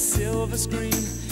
silver screen.